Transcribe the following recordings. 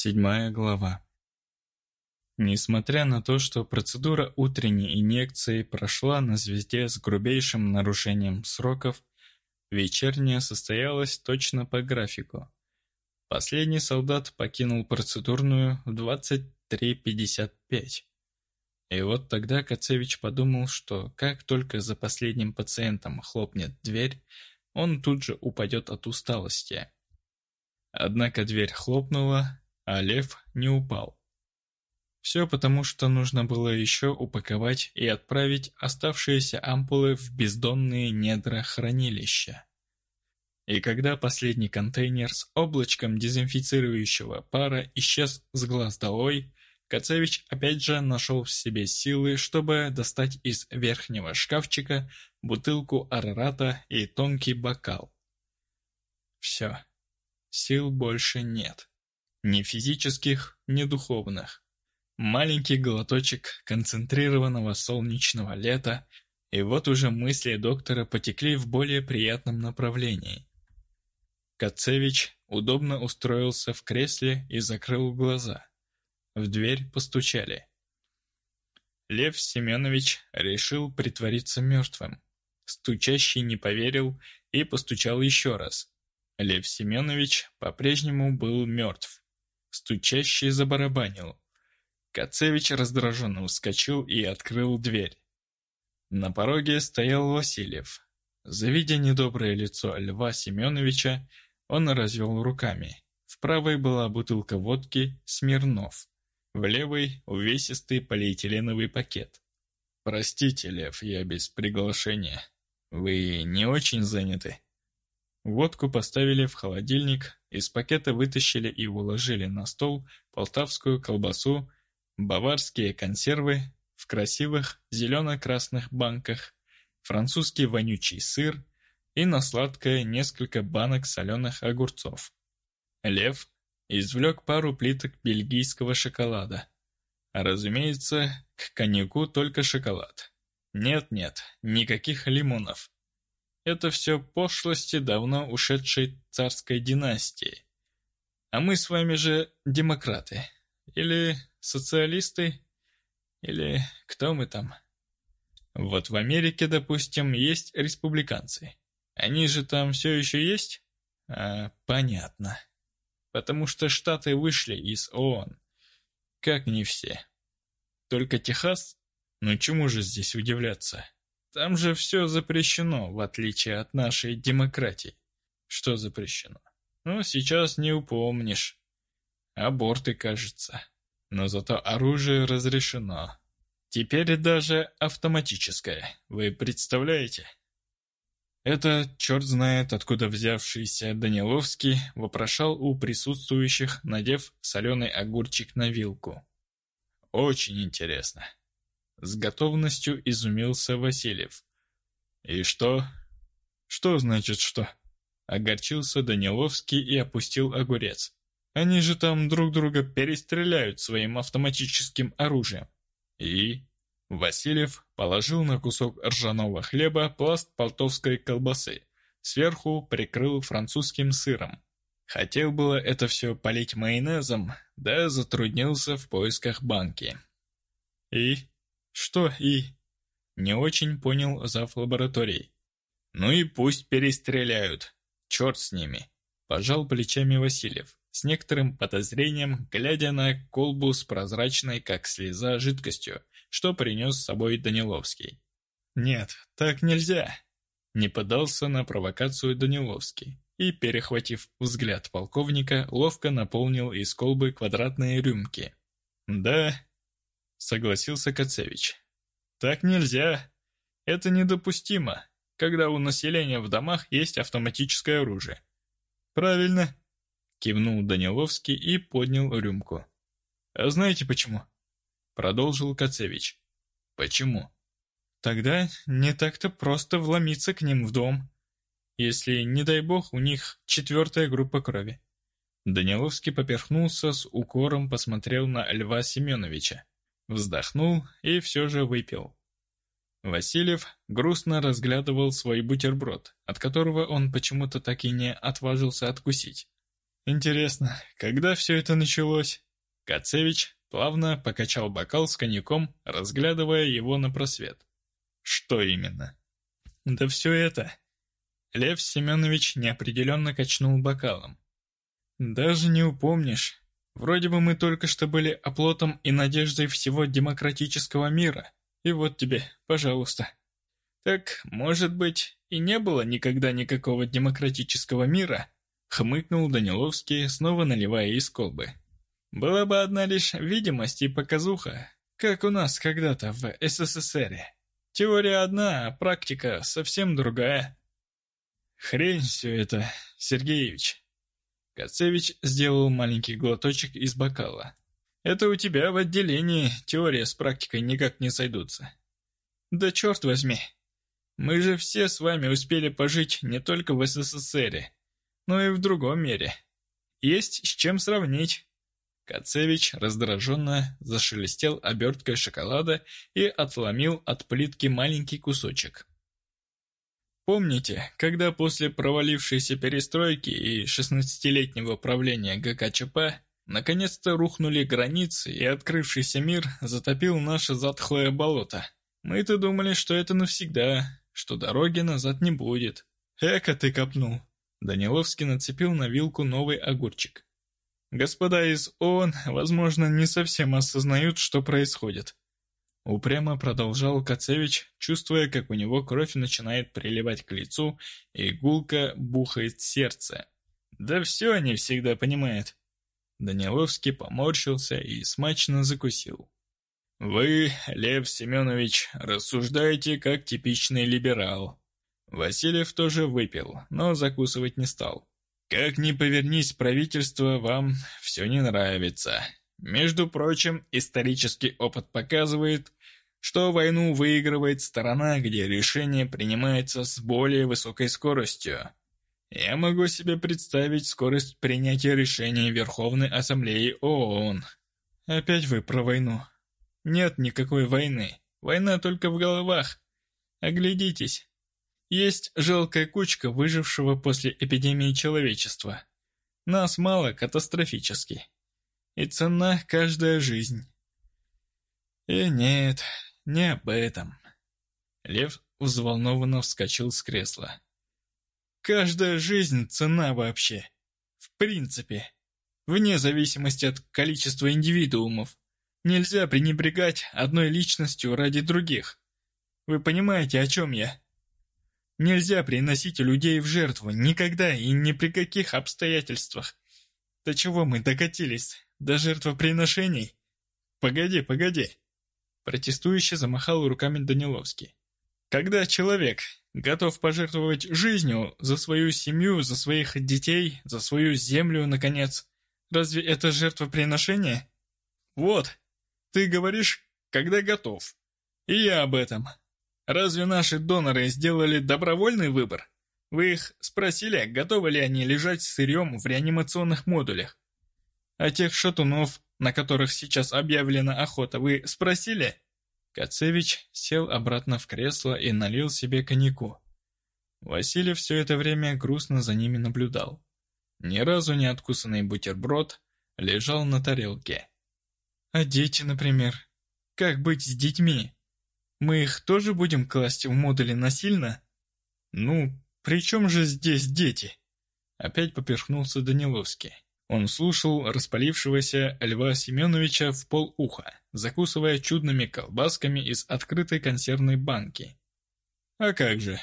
Седьмая глава. Несмотря на то, что процедура утренней инъекции прошла на звезде с грубейшим нарушением сроков, вечерняя состоялась точно по графику. Последний солдат покинул процедурную в 23.55. И вот тогда Кацевич подумал, что как только за последним пациентом хлопнет дверь, он тут же упадет от усталости. Однако дверь хлопнула, а лев не упал. Все потому, что нужно было еще упаковать и отправить оставшиеся ампулы в бездонные недра хранилища. И когда последний контейнер с облачком дезинфицирующего пара исчез с глаз долой, Кацевич опять же нашел в себе силы, чтобы достать из верхнего шкафчика бутылку арарата и тонкий бокал. Все. Сил больше нет. Ни физических, ни духовных. Маленький глоточек концентрированного солнечного лета, и вот уже мысли доктора потекли в более приятном направлении. Кацевич удобно устроился в кресле и закрыл глаза. В дверь постучали. Лев Семенович решил притвориться мертвым. Стучащий не поверил и постучал еще раз. Лев Семенович по-прежнему был мертв. Стучащий забарабанил. Кацевич раздраженно вскочил и открыл дверь. На пороге стоял Васильев. Завидя недоброе лицо Льва Семеновича, он развел руками. В правой была бутылка водки «Смирнов», в левой — увесистый полиэтиленовый пакет. «Простите, Лев, я без приглашения. Вы не очень заняты?» Водку поставили в холодильник, из пакета вытащили и уложили на стол полтавскую колбасу, баварские консервы в красивых зелено-красных банках, французский вонючий сыр и на сладкое несколько банок соленых огурцов. Лев извлек пару плиток бельгийского шоколада. Разумеется, к коньяку только шоколад. Нет-нет, никаких лимонов. Это все пошлости давно ушедшей царской династии. А мы с вами же демократы. Или социалисты, или кто мы там? Вот в Америке, допустим, есть республиканцы. Они же там все еще есть? А, понятно. Потому что Штаты вышли из ООН. Как не все. Только Техас? Ну чему же здесь удивляться? Там же все запрещено, в отличие от нашей демократии. Что запрещено? Ну, сейчас не упомнишь. Аборты, кажется. Но зато оружие разрешено. Теперь даже автоматическое. Вы представляете? Это, черт знает, откуда взявшийся Даниловский, вопрошал у присутствующих, надев соленый огурчик на вилку. Очень интересно. С готовностью изумился Васильев. «И что?» «Что значит что?» Огорчился Даниловский и опустил огурец. «Они же там друг друга перестреляют своим автоматическим оружием». «И?» Васильев положил на кусок ржаного хлеба пласт полтовской колбасы. Сверху прикрыл французским сыром. Хотел было это все полить майонезом, да затруднился в поисках банки. «И?» «Что «и»?» Не очень понял зав. лабораторией. «Ну и пусть перестреляют. Черт с ними!» Пожал плечами Васильев, с некоторым подозрением, глядя на колбу с прозрачной, как слеза, жидкостью, что принес с собой Даниловский. «Нет, так нельзя!» Не подался на провокацию Даниловский и, перехватив взгляд полковника, ловко наполнил из колбы квадратные рюмки. «Да, согласился Кацевич. Так нельзя. Это недопустимо, когда у населения в домах есть автоматическое оружие. Правильно, кивнул Даниловский и поднял рюмку. А знаете почему? Продолжил Кацевич. Почему? Тогда не так-то просто вломиться к ним в дом, если, не дай бог, у них четвертая группа крови. Даниловский поперхнулся с укором, посмотрел на Льва Семеновича. Вздохнул и все же выпил. Васильев грустно разглядывал свой бутерброд, от которого он почему-то так и не отважился откусить. Интересно, когда все это началось? Кацевич плавно покачал бокал с коньяком, разглядывая его на просвет. Что именно? Да все это. Лев Семенович неопределенно качнул бокалом. Даже не упомнишь. Вроде бы мы только что были оплотом и надеждой всего демократического мира. И вот тебе, пожалуйста. Так, может быть, и не было никогда никакого демократического мира? Хмыкнул Даниловский, снова наливая из колбы. Была бы одна лишь видимость и показуха, как у нас когда-то в СССР. Теория одна, а практика совсем другая. Хрень все это, Сергеевич. Кацевич сделал маленький глоточек из бокала. Это у тебя в отделении теория с практикой никак не сойдутся. Да черт возьми. Мы же все с вами успели пожить не только в СССР, но и в другом мире. Есть с чем сравнить. Кацевич раздраженно зашелестел оберткой шоколада и отломил от плитки маленький кусочек. Помните, когда после провалившейся перестройки и 16-летнего правления ГКЧП наконец-то рухнули границы и открывшийся мир затопил наше затхлое болото? Мы-то думали, что это навсегда, что дороги назад не будет. Эка ты копнул. Даниловский нацепил на вилку новый огурчик. Господа из ООН, возможно, не совсем осознают, что происходит. Упрямо продолжал Кацевич, чувствуя, как у него кровь начинает приливать к лицу, и гулко бухает сердце. Да все они всегда понимают. Даниловский поморщился и смачно закусил. «Вы, Лев Семенович, рассуждаете как типичный либерал». Васильев тоже выпил, но закусывать не стал. Как ни повернись, правительство вам все не нравится. Между прочим, исторический опыт показывает, что войну выигрывает сторона, где решение принимается с более высокой скоростью. Я могу себе представить скорость принятия решений Верховной Ассамблеи ООН. Опять вы про войну. Нет никакой войны. Война только в головах. Оглядитесь. Есть жалкая кучка выжившего после эпидемии человечества. Нас мало катастрофически. И цена каждая жизнь. И нет, не об этом. Лев взволнованно вскочил с кресла. Каждая жизнь цена вообще. В принципе. Вне зависимости от количества индивидуумов. Нельзя пренебрегать одной личностью ради других. Вы понимаете, о чем я? Нельзя приносить людей в жертву, никогда и ни при каких обстоятельствах. До чего мы докатились? До жертвоприношений? Погоди, погоди. Протестующе замахал руками Даниловский. Когда человек готов пожертвовать жизнью за свою семью, за своих детей, за свою землю, наконец, разве это жертвоприношение? Вот, ты говоришь, когда готов. И я об этом. Разве наши доноры сделали добровольный выбор? Вы их спросили, готовы ли они лежать сырьем в реанимационных модулях? А тех шатунов, на которых сейчас объявлена охота, вы спросили? Кацевич сел обратно в кресло и налил себе коньяку. Василий все это время грустно за ними наблюдал. Ни разу не откусанный бутерброд лежал на тарелке. А дети, например? Как быть с детьми? Мы их тоже будем класть в модули насильно? Ну, при чем же здесь дети? Опять поперхнулся Даниловский. Он слушал распалившегося Льва Семеновича в полуха, закусывая чудными колбасками из открытой консервной банки. А как же?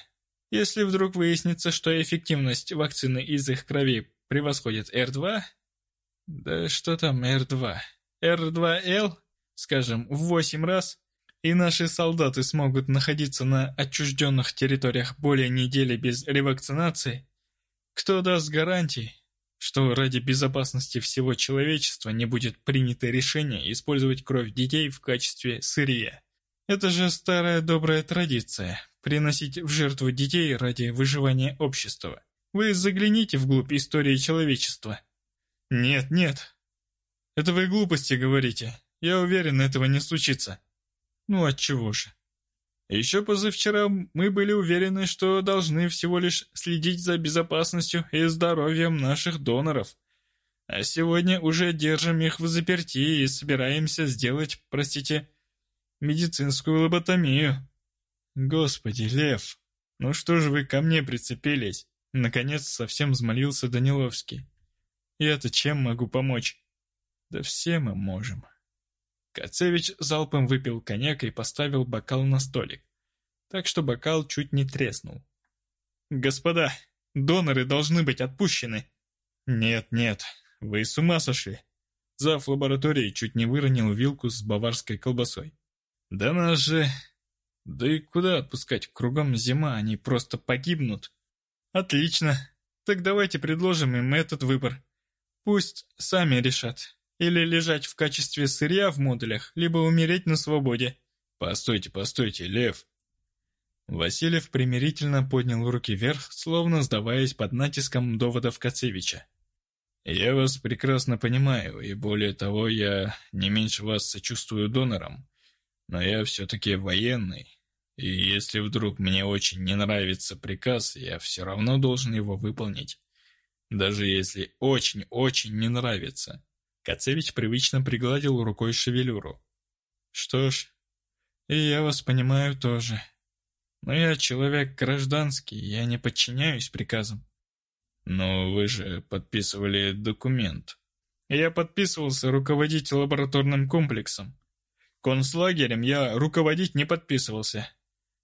Если вдруг выяснится, что эффективность вакцины из их крови превосходит R2? Да что там R2? R2L? Скажем, в 8 раз? и наши солдаты смогут находиться на отчужденных территориях более недели без ревакцинации, кто даст гарантии, что ради безопасности всего человечества не будет принято решение использовать кровь детей в качестве сырья? Это же старая добрая традиция – приносить в жертву детей ради выживания общества. Вы загляните вглубь истории человечества. Нет, нет. Это вы глупости говорите. Я уверен, этого не случится. Ну отчего же? Еще позавчера мы были уверены, что должны всего лишь следить за безопасностью и здоровьем наших доноров. А сегодня уже держим их в заперти и собираемся сделать, простите, медицинскую лоботомию. Господи, Лев, ну что же вы ко мне прицепились? Наконец совсем взмолился Даниловский. Я-то чем могу помочь? Да все мы можем. Кацевич залпом выпил коньяк и поставил бокал на столик, так что бокал чуть не треснул. «Господа, доноры должны быть отпущены!» «Нет, нет, вы с ума сошли!» Зав лаборатории чуть не выронил вилку с баварской колбасой. «Да нас же...» «Да и куда отпускать? Кругом зима, они просто погибнут!» «Отлично! Так давайте предложим им этот выбор. Пусть сами решат. Или лежать в качестве сырья в модулях, либо умереть на свободе». «Постойте, постойте, Лев!» Васильев примирительно поднял руки вверх, словно сдаваясь под натиском доводов Кацевича. «Я вас прекрасно понимаю, и более того, я не меньше вас сочувствую донорам, но я все-таки военный, и если вдруг мне очень не нравится приказ, я все равно должен его выполнить, даже если очень-очень не нравится». Кацевич привычно пригладил рукой шевелюру. «Что ж, и я вас понимаю тоже». Но я человек гражданский, я не подчиняюсь приказам. Но вы же подписывали документ. Я подписывался руководить лабораторным комплексом. Концлагерем я руководить не подписывался.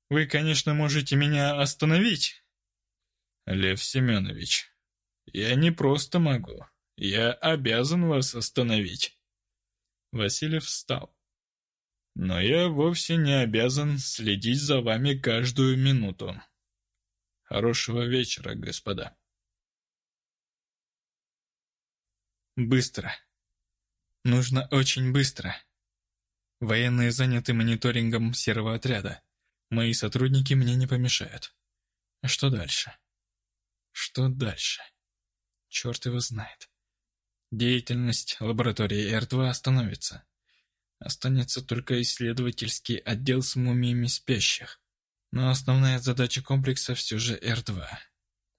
Вы, конечно, можете меня остановить. Лев Семенович, я не просто могу. Я обязан вас остановить. Васильев встал. Но я вовсе не обязан следить за вами каждую минуту. Хорошего вечера, господа. Быстро. Нужно очень быстро. Военные заняты мониторингом серого отряда. Мои сотрудники мне не помешают. А что дальше? Что дальше? Черт его знает. Деятельность лаборатории Р-2 остановится. Останется только исследовательский отдел с мумиями спящих. Но основная задача комплекса все же Р-2.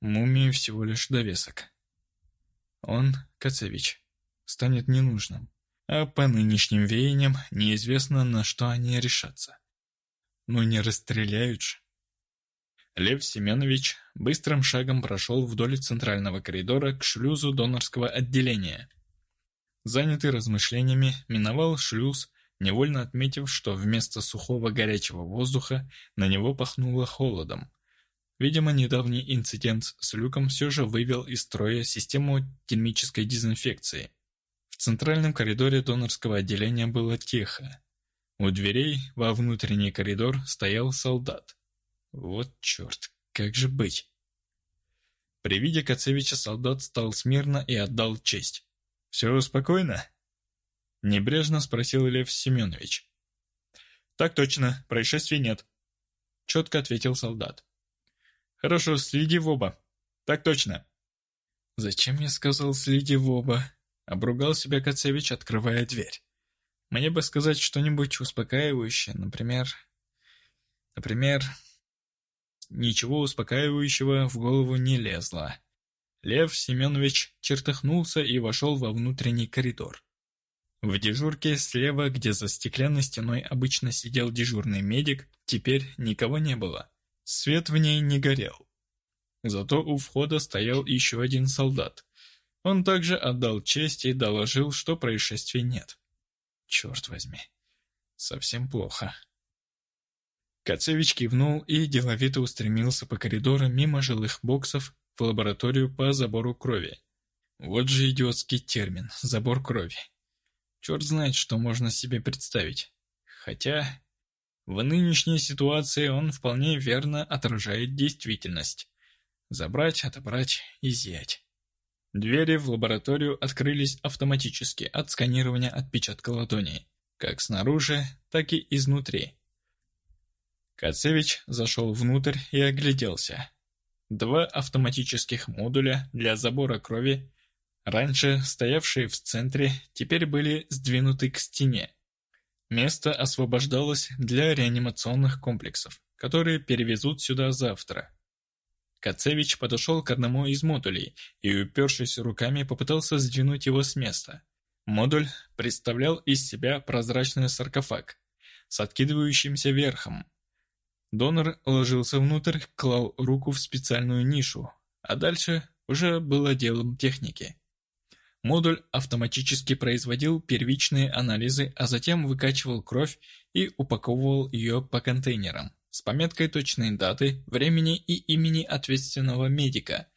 Мумии всего лишь довесок. Он, Кацевич, станет ненужным. А по нынешним веяниям неизвестно, на что они решатся. Ну не расстреляют же. Лев Семенович быстрым шагом прошел вдоль центрального коридора к шлюзу донорского отделения – Занятый размышлениями, миновал шлюз, невольно отметив, что вместо сухого горячего воздуха на него пахнуло холодом. Видимо, недавний инцидент с люком все же вывел из строя систему термической дезинфекции. В центральном коридоре донорского отделения было тихо. У дверей во внутренний коридор стоял солдат. Вот черт, как же быть? При виде Кацевича солдат стал смирно и отдал честь. «Все спокойно?» Небрежно спросил Лев Семенович. «Так точно, происшествий нет», — четко ответил солдат. «Хорошо, следи в оба. Так точно». «Зачем я сказал «следи в оба»?» — обругал себя Кацевич, открывая дверь. «Мне бы сказать что-нибудь успокаивающее, например...» Например... Ничего успокаивающего в голову не лезло. Лев Семенович чертыхнулся и вошел во внутренний коридор. В дежурке слева, где за стеклянной стеной обычно сидел дежурный медик, теперь никого не было. Свет в ней не горел. Зато у входа стоял еще один солдат. Он также отдал честь и доложил, что происшествий нет. Черт возьми, совсем плохо. Кацевич кивнул и деловито устремился по коридору мимо жилых боксов в лабораторию по забору крови. Вот же идиотский термин – забор крови. Черт знает, что можно себе представить. Хотя, в нынешней ситуации он вполне верно отражает действительность. Забрать, отобрать, изъять. Двери в лабораторию открылись автоматически от сканирования отпечатка ладони, как снаружи, так и изнутри. Кацевич зашел внутрь и огляделся. Два автоматических модуля для забора крови, раньше стоявшие в центре, теперь были сдвинуты к стене. Место освобождалось для реанимационных комплексов, которые перевезут сюда завтра. Кацевич подошел к одному из модулей и, упершись руками, попытался сдвинуть его с места. Модуль представлял из себя прозрачный саркофаг с откидывающимся верхом. Донор ложился внутрь, клал руку в специальную нишу, а дальше уже было делом техники. Модуль автоматически производил первичные анализы, а затем выкачивал кровь и упаковывал ее по контейнерам с пометкой точной даты, времени и имени ответственного медика.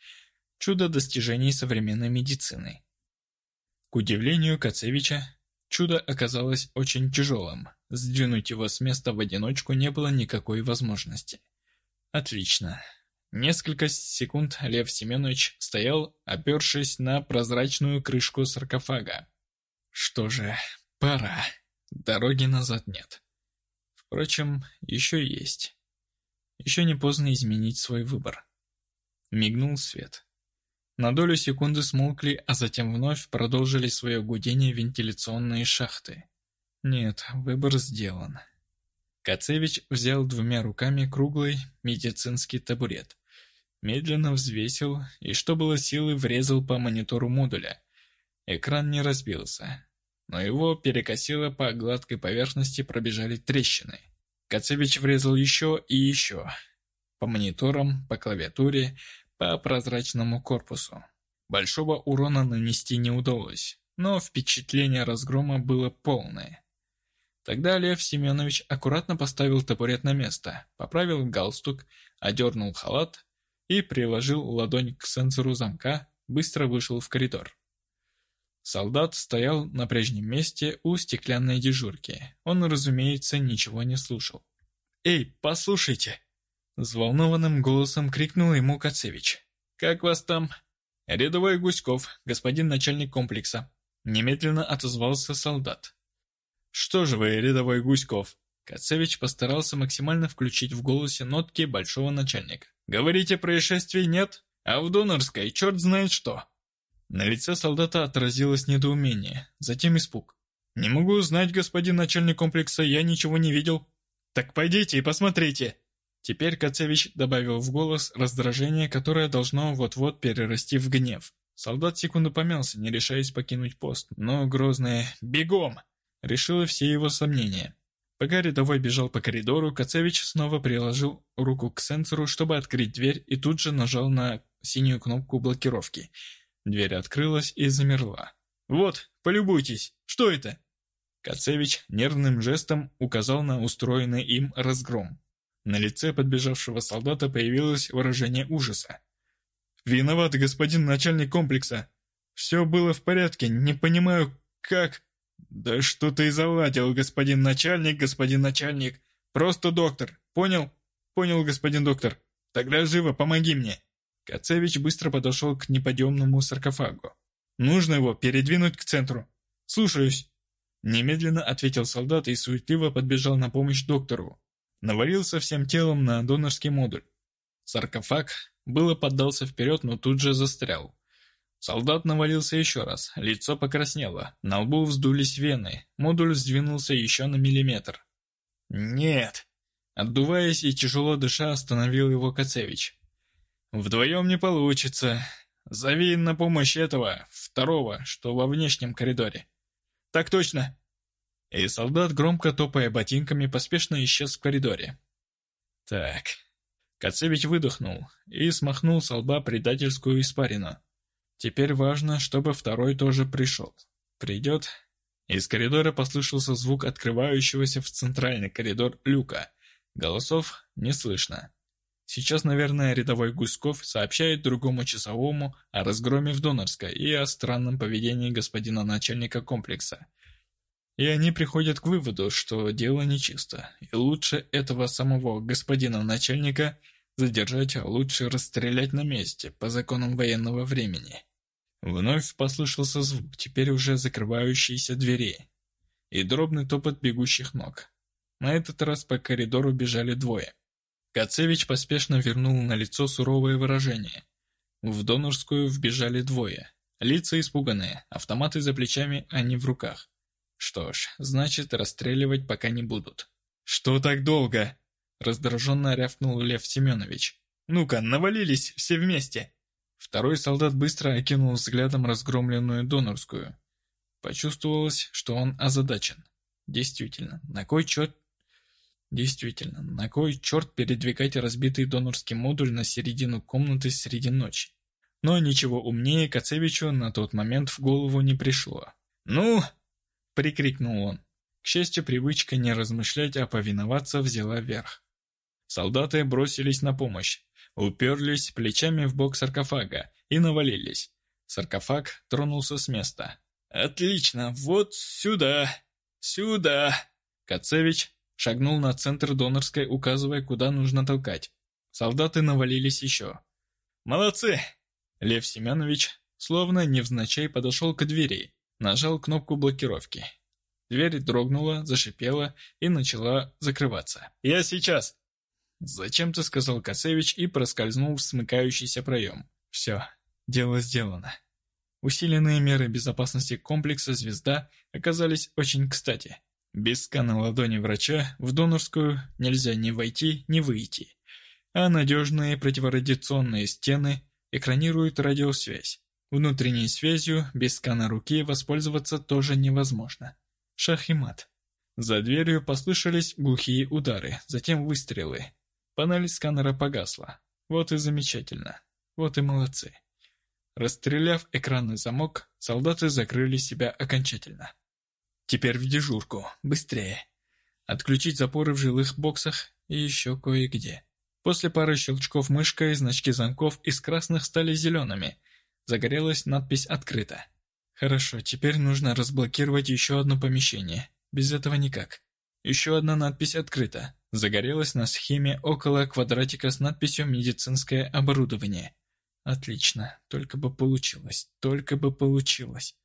Чудо достижений современной медицины. К удивлению Кацевича, чудо оказалось очень тяжелым. Сдвинуть его с места в одиночку не было никакой возможности. Отлично. Несколько секунд Лев Семенович стоял, опершись на прозрачную крышку саркофага. Что же, пора. Дороги назад нет. Впрочем, еще есть. Еще не поздно изменить свой выбор. Мигнул свет. На долю секунды смолкли, а затем вновь продолжили свое гудение вентиляционные шахты. Нет, выбор сделан. Кацевич взял двумя руками круглый медицинский табурет медленно взвесил и, что было силы, врезал по монитору модуля. Экран не разбился, но его перекосило по гладкой поверхности пробежали трещины. Кацевич врезал еще и еще. По мониторам, по клавиатуре, по прозрачному корпусу. Большого урона нанести не удалось, но впечатление разгрома было полное. Тогда Лев Семенович аккуратно поставил табурет на место, поправил галстук, одернул халат и приложил ладонь к сенсору замка, быстро вышел в коридор. Солдат стоял на прежнем месте у стеклянной дежурки. Он, разумеется, ничего не слушал. «Эй, послушайте!» Взволнованным голосом крикнул ему Кацевич. «Как вас там?» «Рядовой Гуськов, господин начальник комплекса». Немедленно отозвался солдат. «Что же вы, рядовой Гуськов?» Кацевич постарался максимально включить в голосе нотки большого начальника. Говорите, происшествий нет, а в Донорской черт знает что». На лице солдата отразилось недоумение, затем испуг. «Не могу узнать, господин начальник комплекса, я ничего не видел». «Так пойдите и посмотрите». Теперь Кацевич добавил в голос раздражение, которое должно вот-вот перерасти в гнев. Солдат секунду помялся, не решаясь покинуть пост, но грозное «бегом» решило все его сомнения. Пока рядовой бежал по коридору, Кацевич снова приложил руку к сенсору, чтобы открыть дверь, и тут же нажал на синюю кнопку блокировки. Дверь открылась и замерла. «Вот, полюбуйтесь! Что это?» Кацевич нервным жестом указал на устроенный им разгром. На лице подбежавшего солдата появилось выражение ужаса. «Виноват, господин начальник комплекса. Все было в порядке, не понимаю, как...» «Да что ты заладил, господин начальник, господин начальник? Просто доктор, понял? Понял, господин доктор. Тогда живо, помоги мне!» Кацевич быстро подошел к неподъемному саркофагу. «Нужно его передвинуть к центру. Слушаюсь!» Немедленно ответил солдат и суетливо подбежал на помощь доктору. Навалился всем телом на донорский модуль. Саркофаг было поддался вперед, но тут же застрял. Солдат навалился еще раз, лицо покраснело, на лбу вздулись вены, модуль сдвинулся еще на миллиметр. «Нет!» Отдуваясь и тяжело дыша, остановил его Кацевич. «Вдвоем не получится. Зови на помощь этого, второго, что во внешнем коридоре». «Так точно!» И солдат, громко топая ботинками, поспешно исчез в коридоре. «Так...» Кацевич выдохнул и смахнул с лба предательскую испарину. Теперь важно, чтобы второй тоже пришел. Придет. Из коридора послышался звук открывающегося в центральный коридор люка. Голосов не слышно. Сейчас, наверное, рядовой Гуськов сообщает другому часовому о разгроме в Донорской и о странном поведении господина начальника комплекса. И они приходят к выводу, что дело нечисто, и лучше этого самого господина начальника задержать, а лучше расстрелять на месте, по законам военного времени. Вновь послышался звук, теперь уже закрывающейся двери, и дробный топот бегущих ног. На этот раз по коридору бежали двое. Кацевич поспешно вернул на лицо суровое выражение. В донорскую вбежали двое. Лица испуганные, автоматы за плечами, а не в руках. Что ж, значит, расстреливать пока не будут. «Что так долго?» – раздраженно рявкнул Лев Семенович. Ну-ка, навалились все вместе!» Второй солдат быстро окинул взглядом разгромленную донорскую. Почувствовалось, что он озадачен. Действительно, на кой черт... Действительно, на кой черт передвигать разбитый донорский модуль на середину комнаты среди ночи? Но ничего умнее Кацевичу на тот момент в голову не пришло. «Ну!» — прикрикнул он. К счастью, привычка не размышлять, а повиноваться взяла верх. Солдаты бросились на помощь, уперлись плечами в бок саркофага и навалились. Саркофаг тронулся с места. «Отлично, вот сюда! Сюда!» Кацевич шагнул на центр донорской, указывая, куда нужно толкать. Солдаты навалились еще. «Молодцы!» Лев Семенович, словно невзначай, подошел к двери, нажал кнопку блокировки. Дверь дрогнула, зашипела и начала закрываться. «Я сейчас!» Зачем-то сказал Кацевич и проскользнул в смыкающийся проем. Все, дело сделано. Усиленные меры безопасности комплекса «Звезда» оказались очень кстати. Без скана ладони врача в донорскую нельзя ни войти, ни выйти. А надежные противорадиационные стены экранируют радиосвязь. Внутренней связью без скана руки воспользоваться тоже невозможно. Шах и мат. За дверью послышались глухие удары, затем выстрелы. Панель сканера погасла. Вот и замечательно. Вот и молодцы. Расстреляв экранный замок, солдаты закрыли себя окончательно. Теперь в дежурку. Быстрее. Отключить запоры в жилых боксах и еще кое-где. После пары щелчков мышкой значки замков из красных стали зелеными. Загорелась надпись «Открыто». Хорошо, теперь нужно разблокировать еще одно помещение. Без этого никак. Еще одна надпись открыта. Загорелась на схеме около квадратика с надписью «Медицинское оборудование». Отлично, только бы получилось, только бы получилось.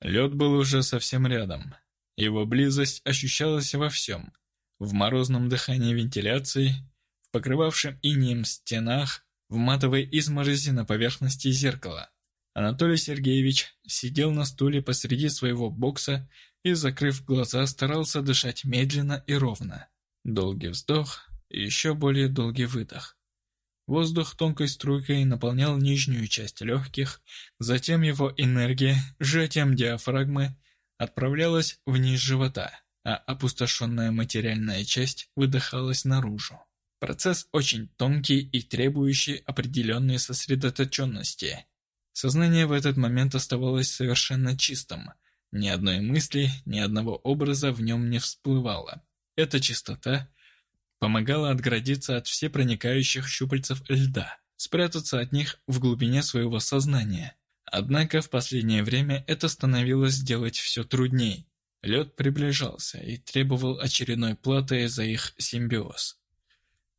Лед был уже совсем рядом. Его близость ощущалась во всем. В морозном дыхании вентиляции, в покрывавшем инеем стенах, в матовой изморози на поверхности зеркала. Анатолий Сергеевич сидел на стуле посреди своего бокса и, закрыв глаза, старался дышать медленно и ровно. Долгий вздох и еще более долгий выдох. Воздух тонкой струйкой наполнял нижнюю часть легких, затем его энергия, сжатием диафрагмы, отправлялась вниз живота, а опустошенная материальная часть выдыхалась наружу. Процесс очень тонкий и требующий определенной сосредоточенности. Сознание в этот момент оставалось совершенно чистым. Ни одной мысли, ни одного образа в нем не всплывало. Эта чистота помогала отгородиться от всепроникающих щупальцев льда, спрятаться от них в глубине своего сознания. Однако в последнее время это становилось делать все трудней. Лед приближался и требовал очередной платы за их симбиоз.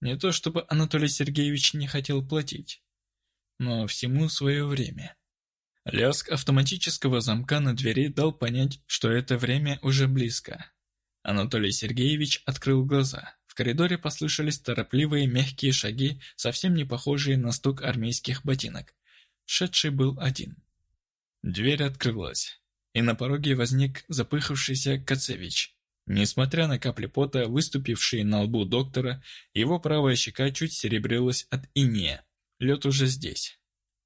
Не то чтобы Анатолий Сергеевич не хотел платить но всему свое время. Лязг автоматического замка на двери дал понять, что это время уже близко. Анатолий Сергеевич открыл глаза. В коридоре послышались торопливые мягкие шаги, совсем не похожие на стук армейских ботинок. Шедший был один. Дверь открылась, и на пороге возник запыхавшийся Кацевич. Несмотря на капли пота, выступившие на лбу доктора, его правая щека чуть серебрилась от инея. Лед уже здесь.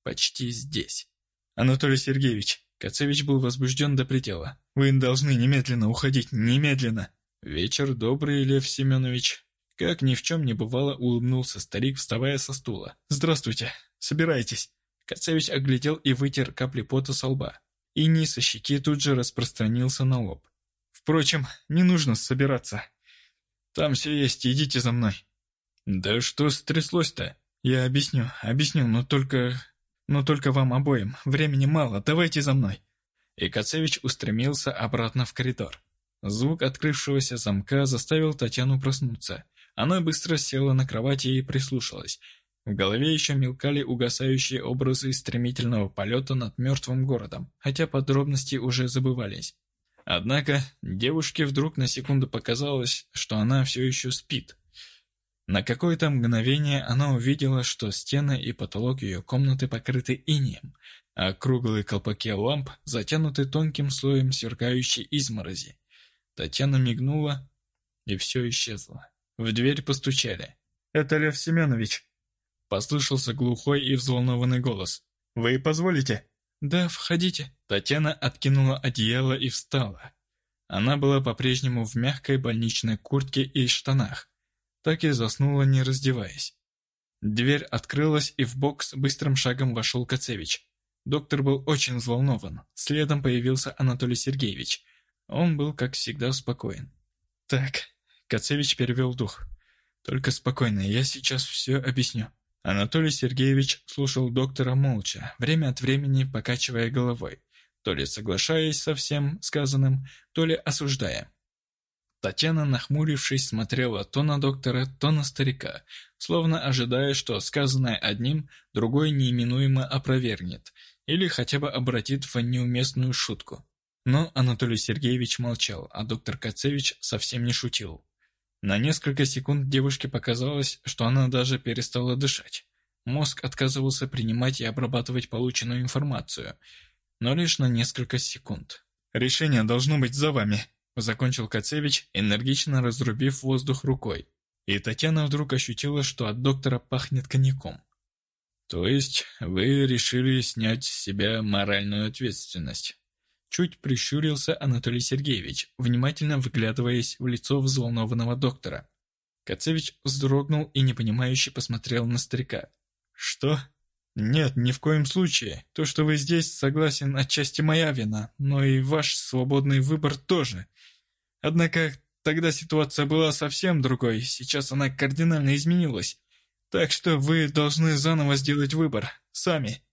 Почти здесь. Анатолий Сергеевич, Кацевич был возбужден до предела. Вы должны немедленно уходить, немедленно. Вечер добрый, Лев Семенович. Как ни в чем не бывало, улыбнулся старик, вставая со стула. Здравствуйте. Собирайтесь. Кацевич оглядел и вытер капли пота со лба. И низ со щеки тут же распространился на лоб. Впрочем, не нужно собираться. Там все есть, идите за мной. Да что стряслось-то? «Я объясню, объясню, но только... но только вам обоим. Времени мало, давайте за мной». И Кацевич устремился обратно в коридор. Звук открывшегося замка заставил Татьяну проснуться. Она быстро села на кровати и прислушалась. В голове еще мелкали угасающие образы стремительного полета над мертвым городом, хотя подробности уже забывались. Однако девушке вдруг на секунду показалось, что она все еще спит. На какое-то мгновение она увидела, что стены и потолок ее комнаты покрыты инеем, а круглые колпаки ламп затянуты тонким слоем сверкающей изморози. Татьяна мигнула, и все исчезло. В дверь постучали. «Это Лев Семенович!» Послышался глухой и взволнованный голос. «Вы позволите?» «Да, входите». Татьяна откинула одеяло и встала. Она была по-прежнему в мягкой больничной куртке и штанах. Так и заснула, не раздеваясь. Дверь открылась, и в бокс быстрым шагом вошел Кацевич. Доктор был очень взволнован. Следом появился Анатолий Сергеевич. Он был, как всегда, спокоен. «Так», — Кацевич перевел дух. «Только спокойно, я сейчас все объясню». Анатолий Сергеевич слушал доктора молча, время от времени покачивая головой, то ли соглашаясь со всем сказанным, то ли осуждая. Татьяна, нахмурившись, смотрела то на доктора, то на старика, словно ожидая, что сказанное одним, другой неименуемо опровергнет или хотя бы обратит в неуместную шутку. Но Анатолий Сергеевич молчал, а доктор Кацевич совсем не шутил. На несколько секунд девушке показалось, что она даже перестала дышать. Мозг отказывался принимать и обрабатывать полученную информацию, но лишь на несколько секунд. «Решение должно быть за вами», Закончил Кацевич, энергично разрубив воздух рукой. И Татьяна вдруг ощутила, что от доктора пахнет коньяком. «То есть вы решили снять с себя моральную ответственность?» Чуть прищурился Анатолий Сергеевич, внимательно выглядываясь в лицо взволнованного доктора. Кацевич вздрогнул и непонимающе посмотрел на старика. «Что?» «Нет, ни в коем случае. То, что вы здесь, согласен, отчасти моя вина, но и ваш свободный выбор тоже. Однако тогда ситуация была совсем другой, сейчас она кардинально изменилась. Так что вы должны заново сделать выбор, сами.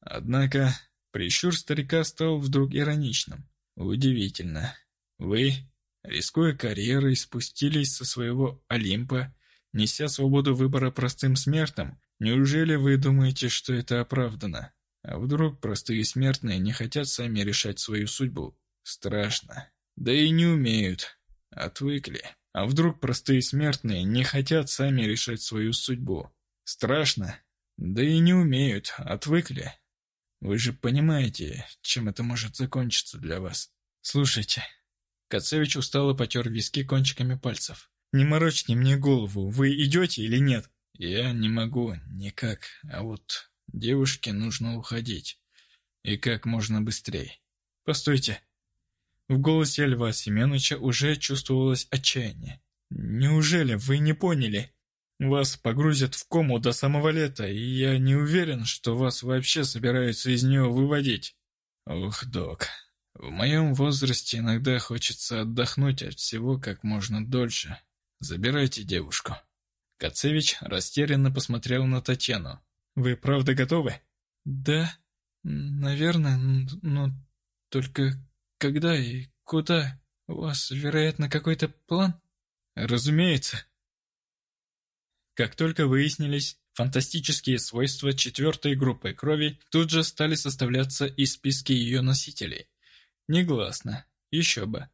Однако прищур старика стал вдруг ироничным. Удивительно. Вы, рискуя карьерой, спустились со своего Олимпа, неся свободу выбора простым смертным. Неужели вы думаете, что это оправдано? А вдруг простые смертные не хотят сами решать свою судьбу? Страшно. Да и не умеют. Отвыкли. А вдруг простые смертные не хотят сами решать свою судьбу? Страшно. Да и не умеют. Отвыкли. Вы же понимаете, чем это может закончиться для вас. Слушайте. Кацевич устало потер виски кончиками пальцев. Не морочьте мне голову. Вы идете или нет? Я не могу. Никак. А вот девушке нужно уходить. И как можно быстрее. Постойте. В голосе Льва Семеновича уже чувствовалось отчаяние. «Неужели вы не поняли? Вас погрузят в кому до самого лета, и я не уверен, что вас вообще собираются из нее выводить». «Ух, док, в моем возрасте иногда хочется отдохнуть от всего как можно дольше. Забирайте девушку». Кацевич растерянно посмотрел на Татьяну. «Вы правда готовы?» «Да, наверное, но только когда и куда? У вас, вероятно, какой-то план? Разумеется. Как только выяснились фантастические свойства четвертой группы крови, тут же стали составляться и списки ее носителей. Негласно, еще бы.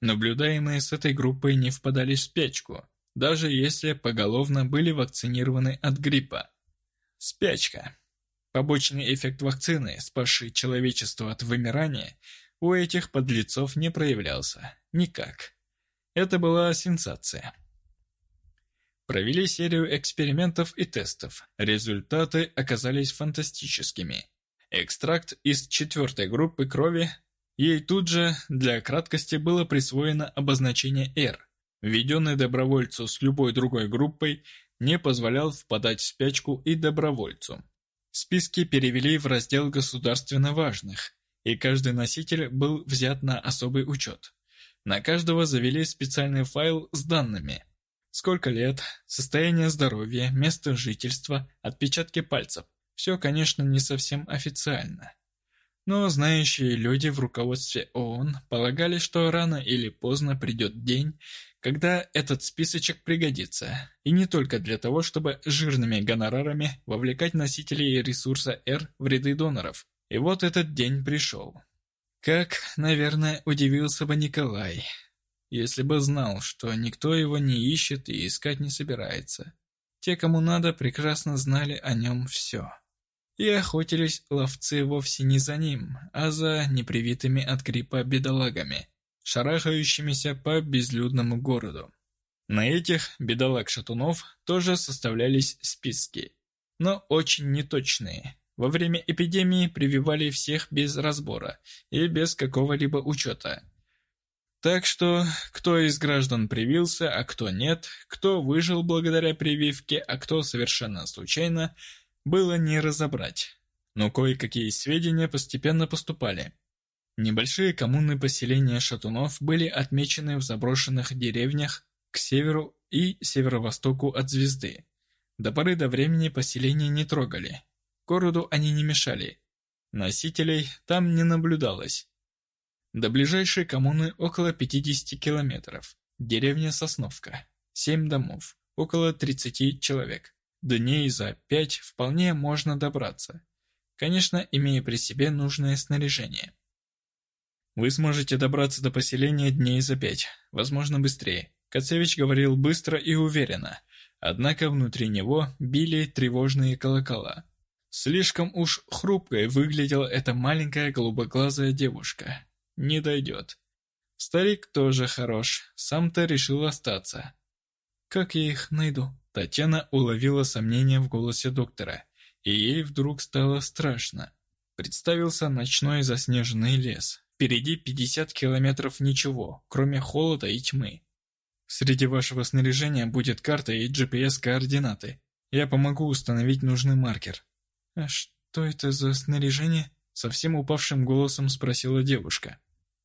Наблюдаемые с этой группой не впадали в спячку, даже если поголовно были вакцинированы от гриппа. Спячка. Побочный эффект вакцины, спасший человечество от вымирания – у этих подлецов не проявлялся. Никак. Это была сенсация. Провели серию экспериментов и тестов. Результаты оказались фантастическими. Экстракт из четвертой группы крови, ей тут же, для краткости, было присвоено обозначение R. Введенный добровольцу с любой другой группой не позволял впадать в спячку и добровольцу. Списки перевели в раздел государственно важных, и каждый носитель был взят на особый учет. На каждого завели специальный файл с данными. Сколько лет, состояние здоровья, место жительства, отпечатки пальцев. Все, конечно, не совсем официально. Но знающие люди в руководстве ООН полагали, что рано или поздно придет день, когда этот списочек пригодится, и не только для того, чтобы жирными гонорарами вовлекать носителей ресурса R в ряды доноров, и вот этот день пришел. Как, наверное, удивился бы Николай, если бы знал, что никто его не ищет и искать не собирается. Те, кому надо, прекрасно знали о нем все. И охотились ловцы вовсе не за ним, а за непривитыми от гриппа бедолагами, шарахающимися по безлюдному городу. На этих бедолаг-шатунов тоже составлялись списки. но очень неточные. Во время эпидемии прививали всех без разбора и без какого-либо учета. Так что, кто из граждан привился, а кто нет, кто выжил благодаря прививке, а кто совершенно случайно, было не разобрать. Но кое-какие сведения постепенно поступали. Небольшие коммуны поселения шатунов были отмечены в заброшенных деревнях к северу и северо-востоку от звезды. До поры до времени поселения не трогали. Городу они не мешали. Носителей там не наблюдалось. До ближайшей коммуны около 50 километров. Деревня Сосновка. Семь домов. Около 30 человек. Дней за пять вполне можно добраться. Конечно, имея при себе нужное снаряжение. Вы сможете добраться до поселения дней за пять, возможно быстрее. Кацевич говорил быстро и уверенно, однако внутри него били тревожные колокола. Слишком уж хрупкой выглядела эта маленькая голубоглазая девушка. Не дойдет. Старик тоже хорош, сам-то решил остаться. «Как я их найду?» Татьяна уловила сомнение в голосе доктора, и ей вдруг стало страшно. Представился ночной заснеженный лес. Впереди 50 километров ничего, кроме холода и тьмы. Среди вашего снаряжения будет карта и GPS-координаты. Я помогу установить нужный маркер». «А что это за снаряжение?» Совсем упавшим голосом спросила девушка.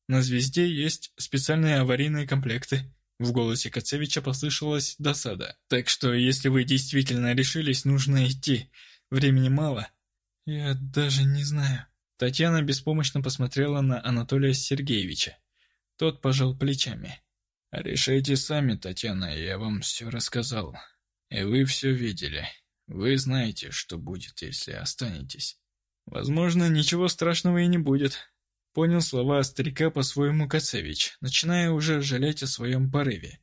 «На звезде есть специальные аварийные комплекты». В голосе Кацевича послышалась досада. «Так что, если вы действительно решились, нужно идти. Времени мало». «Я даже не знаю». Татьяна беспомощно посмотрела на Анатолия Сергеевича. Тот пожал плечами. «Решайте сами, Татьяна, я вам все рассказал. И вы все видели. Вы знаете, что будет, если останетесь. Возможно, ничего страшного и не будет». Понял слова старика по-своему Кацевич, начиная уже жалеть о своем порыве.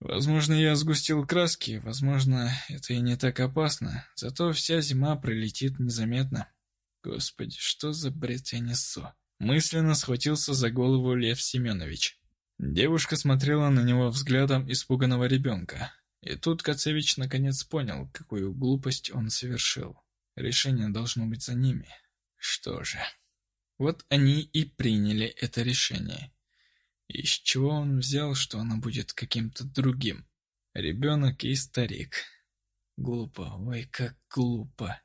Возможно, я сгустил краски, возможно, это и не так опасно, зато вся зима пролетит незаметно. Господи, что за бред я несу? Мысленно схватился за голову Лев Семенович. Девушка смотрела на него взглядом испуганного ребенка. И тут Кацевич наконец понял, какую глупость он совершил. Решение должно быть за ними. Что же... Вот они и приняли это решение. Из чего он взял, что оно будет каким-то другим? Ребенок и старик. Глупо, ой, как глупо.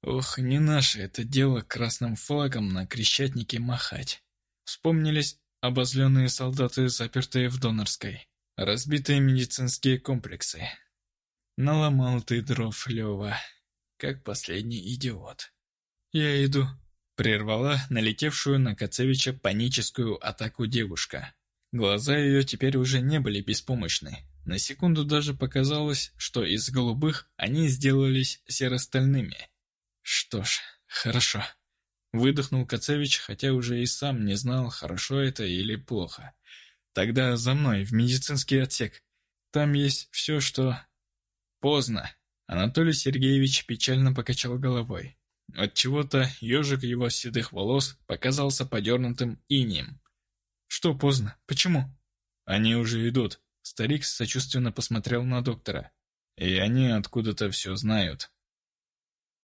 Ох, не наше это дело красным флагом на Крещатнике махать. Вспомнились Обозленные солдаты, запертые в донорской. Разбитые медицинские комплексы. Наломал ты дров, Лева, как последний идиот. Я иду. Прервала налетевшую на Кацевича паническую атаку девушка. Глаза ее теперь уже не были беспомощны. На секунду даже показалось, что из голубых они сделались серостальными. Что ж, хорошо. Выдохнул Кацевич, хотя уже и сам не знал, хорошо это или плохо. «Тогда за мной, в медицинский отсек. Там есть все, что...» «Поздно!» Анатолий Сергеевич печально покачал головой. Отчего-то ежик его седых волос показался подернутым инием. «Что поздно? Почему?» «Они уже идут». Старик сочувственно посмотрел на доктора. «И они откуда-то все знают.